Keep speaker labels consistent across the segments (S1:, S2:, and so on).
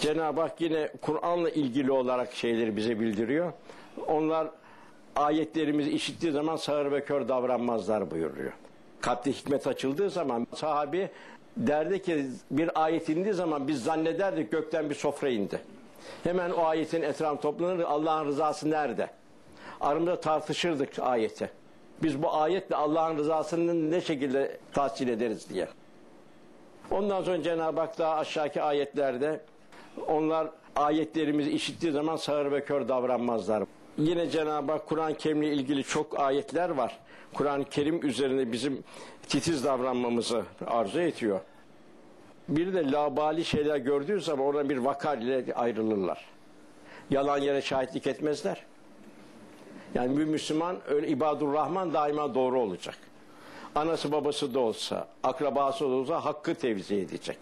S1: Cenab-ı Hak yine Kur'an'la ilgili olarak şeyleri bize bildiriyor. Onlar ayetlerimizi işittiği zaman sağır ve kör davranmazlar buyuruyor. Kalpte hikmet açıldığı zaman sahabi derdi ki bir ayet indiği zaman biz zannederdik gökten bir sofra indi. Hemen o ayetin etrafı toplanır Allah'ın rızası nerede? Aramızda tartışırdık ayeti. Biz bu ayetle Allah'ın rızasını ne şekilde tahsil ederiz diye. Ondan sonra Cenab-ı Hak daha aşağıki ayetlerde onlar ayetlerimizi işittiği zaman sağır ve kör davranmazlar. Yine Cenab-ı Hak Kur'an-ı Kerim'le ilgili çok ayetler var. Kur'an-ı Kerim üzerine bizim titiz davranmamızı arzu ediyor. Bir de labali şeyler gördüğü zaman oradan bir vakar ile ayrılırlar. Yalan yere şahitlik etmezler. Yani bir Müslüman öyle ibadur Rahman daima doğru olacak. Anası babası da olsa, akrabası da olsa hakkı tevzi edecek.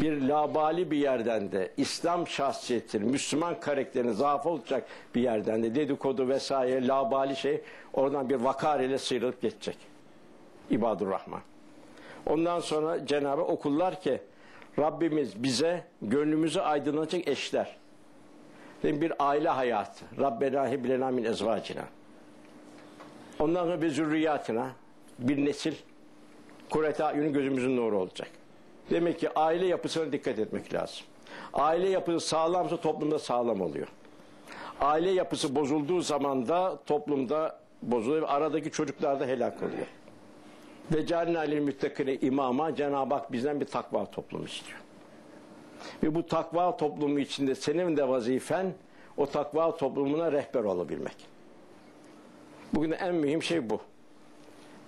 S1: Bir labali bir yerden de İslam şahsiyettir, Müslüman karakterini zaaf olacak bir yerden de dedikodu vesaire labali şey oradan bir vakar ile sıyrılıp geçecek. İbadur Rahman. Ondan sonra Cenab-ı okullar ki Rabbimiz bize gönlümüzü aydınlatacak eşler. Değil Bir aile hayatı. Rabbena hiblena min ezvacina. Ondan sonra bir zürriyatına bir nesil kureta ayünün gözümüzün nuru olacak. Demek ki aile yapısına dikkat etmek lazım. Aile yapısı sağlamsa toplumda sağlam oluyor. Aile yapısı bozulduğu zaman da toplumda bozuluyor ve aradaki çocuklar da helak oluyor. Ve cennalil müttakine imama Cenab-ı Hak bizden bir takva toplumu istiyor. Ve bu takva toplumu içinde senin de vazifen o takva toplumuna rehber olabilmek. Bugün en mühim şey bu.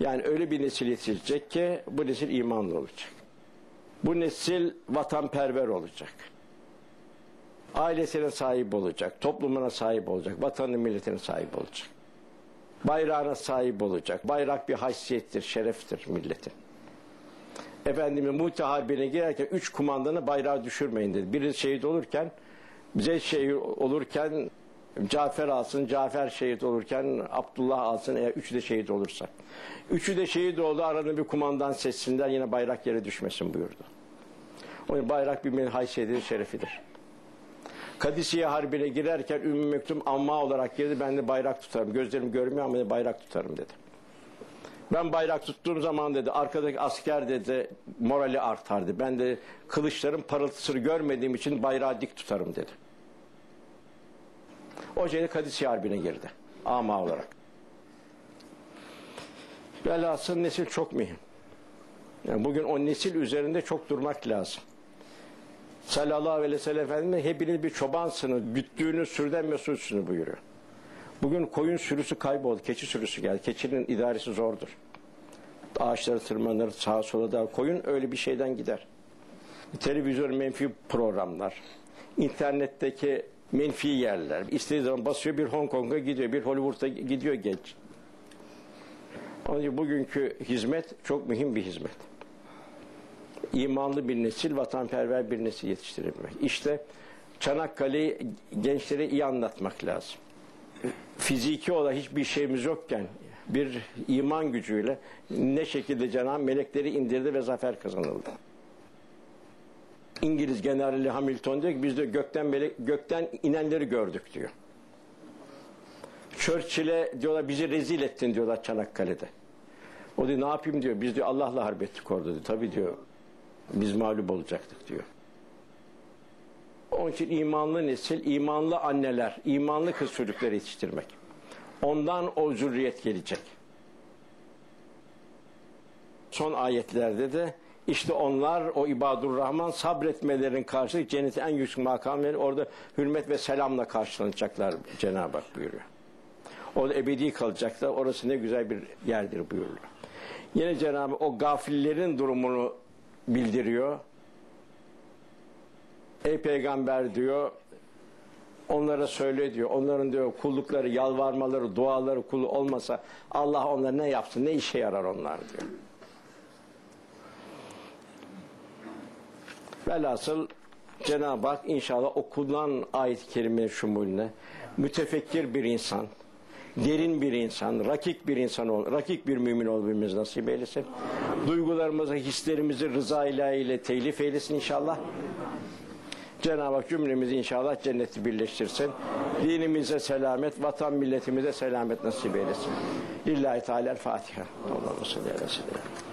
S1: Yani öyle bir nesil yetişecek ki bu nesil imanlı olacak. Bu nesil vatanperver olacak. Ailesine sahip olacak, toplumuna sahip olacak, vatanı milletine sahip olacak. Bayrağına sahip olacak. Bayrak bir haysiyettir, şereftir milletin. Efendimiz Muhte Harbi'ne girerken üç kumandanı bayrağı düşürmeyin dedi. Biri şehit olurken, bize şehit olurken Cafer alsın, Cafer şehit olurken Abdullah alsın eğer üçü de şehit olursa. Üçü de şehit oldu arada bir kumandan seçsinler yine bayrak yere düşmesin buyurdu. O bayrak bir haysiyetidir, şerefidir. Kadisiye Harbi'ne girerken Ümmü Mektum amma olarak girdi ben de bayrak tutarım. Gözlerim görmüyor ama bayrak tutarım dedi. Ben bayrak tuttuğum zaman dedi arkadaki asker dedi morali artardı. Ben de kılıçların parıltısını görmediğim için bayrağı dik tutarım dedi. O şeyde Kadisiye Harbi'ne girdi. Ama olarak. Velhasıl nesil çok mühim. Yani bugün o nesil üzerinde çok durmak lazım. Sallallahu aleyhi ve sellem Efendimiz hepiniz bir çobansınız, güttüğünüz sürüden mesulsünüz buyuruyor. Bugün koyun sürüsü kayboldu, keçi sürüsü geldi. Keçinin idaresi zordur. Ağaçları tırmanır, sağa sola da. Koyun öyle bir şeyden gider. Televizyon menfi programlar, internetteki menfi yerler. İstediği zaman basıyor bir Hong Kong'a gidiyor, bir Hollywood'a gidiyor genç. Onun bugünkü hizmet çok mühim bir hizmet. İmanlı bir nesil, vatanperver bir nesil yetiştirebilmek. İşte Çanakkale'yi gençlere iyi anlatmak lazım. Fiziki olarak hiçbir şeyimiz yokken bir iman gücüyle ne şekilde Cenab-ı melekleri indirdi ve zafer kazanıldı. İngiliz Generali Hamilton diyor ki biz de gökten melek, gökten inenleri gördük diyor. Churchill'e diyorlar bizi rezil ettin diyorlar Çanakkale'de. O diyor ne yapayım diyor. Biz diyor Allah'la harp ettik orada diyor. Tabii diyor biz mağlup olacaktık diyor. Onun için imanlı nesil, imanlı anneler, imanlı kız çocukları yetiştirmek. Ondan o zürriyet gelecek. Son ayetlerde de işte onlar o ibadur rahman sabretmelerin karşılığı cennetin en yüksek makamları orada hürmet ve selamla karşılanacaklar Cenab-ı Hak buyuruyor. Orada ebedi kalacaklar. Orası ne güzel bir yerdir buyuruyor. Yine Cenab-ı o gafillerin durumunu bildiriyor. Ey peygamber diyor onlara söyle diyor. Onların diyor kullukları, yalvarmaları, duaları kulu olmasa Allah onlara ne yapsın? Ne işe yarar onlar diyor. Velhasıl Cenab-ı Hak inşallah okulan ayet-i kerime şumulüne mütefekkir bir insan, derin bir insan, rakik bir insan ol, rakik bir mümin olmamız nasip eylesin. Duygularımızı, hislerimizi rıza ilahiyle telif eylesin inşallah. Cenab-ı Hak cümlemizi inşallah cenneti birleştirsin. Dinimize selamet, vatan milletimize selamet nasip eylesin. Lillahi Teala Fatiha. Allah'ım salli aleyhi.